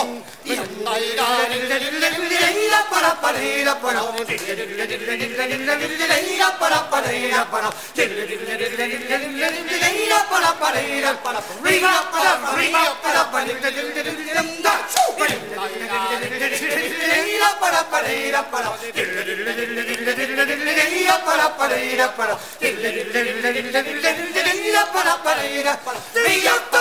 Oh, yeah. para para para.